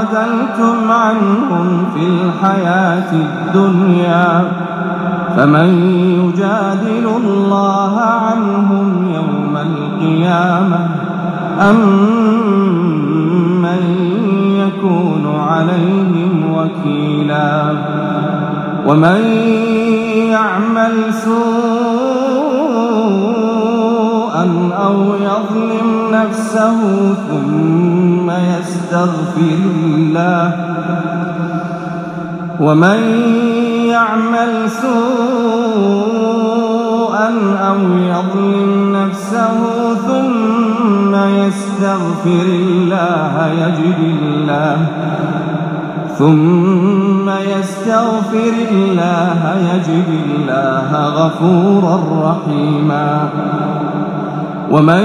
جادلتم عنهم في الحياة الدنيا فمن يجادل الله عنهم يوم القيامة أم من يكون عليهم وكيلا ومن يعمل سوءا أو يظلم نفسه ثم يستغفر الله. ومن يعمل سوءا أو يظلم نفسه ثم يستغفر الله يجد الله. ثم يستغفر الله يجد الله غفورا رحيما. ومن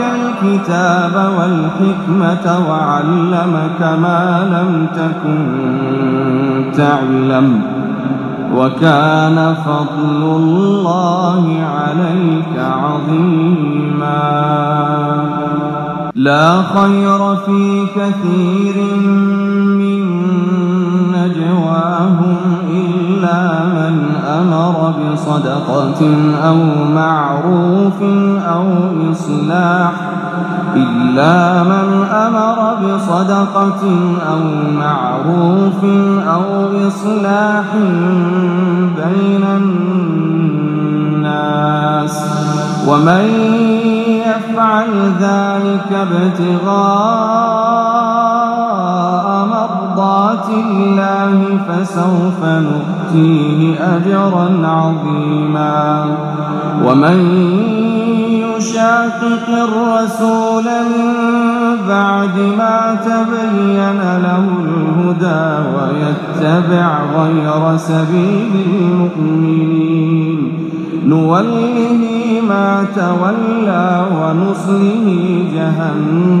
الكتاب والحكمة وعلمك ما لم تكن تعلم وكان فضل الله عليك عظيما. لا خير في كثير من أمر بصدقة أو معروف أو إصلاح إلا من أمر بصدقة أو معروف أو إصلاح بين الناس ومن يفعل ذلك ابتغاء مرضات الله فسوف نؤتيه أجرا عظيما. ومن يشاقق الرسول من بعد ما تبين له الهدى ويتبع غير سبيل المؤمنين. نوله ما تولى ونصله جهنم.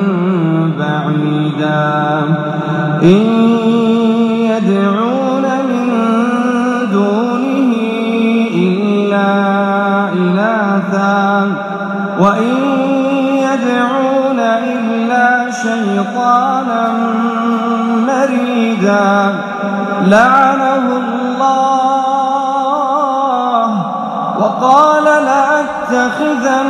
بعيدا. إن يدعون من دونه إلا إناثا وإن يدعون إلا شيطانا مريدا. لعنه الله وقال لأتخذن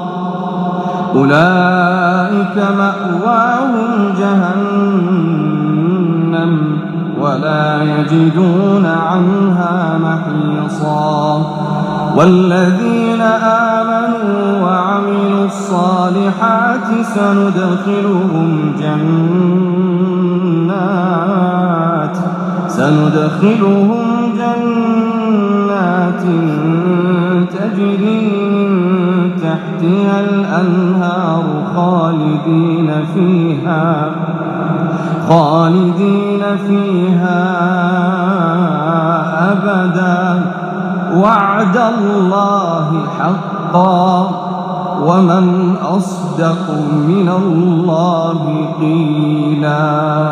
أولئك مأواهم جهنم ولا يجدون عنها محيصا. والذين آمنوا وعملوا الصالحات سندخلهم جنات سندخلهم جنات تجري تحتها الأنهار خالدين فيها خالدين فيها أبدا. وعد الله حقا ومن أصدق من الله قيلا.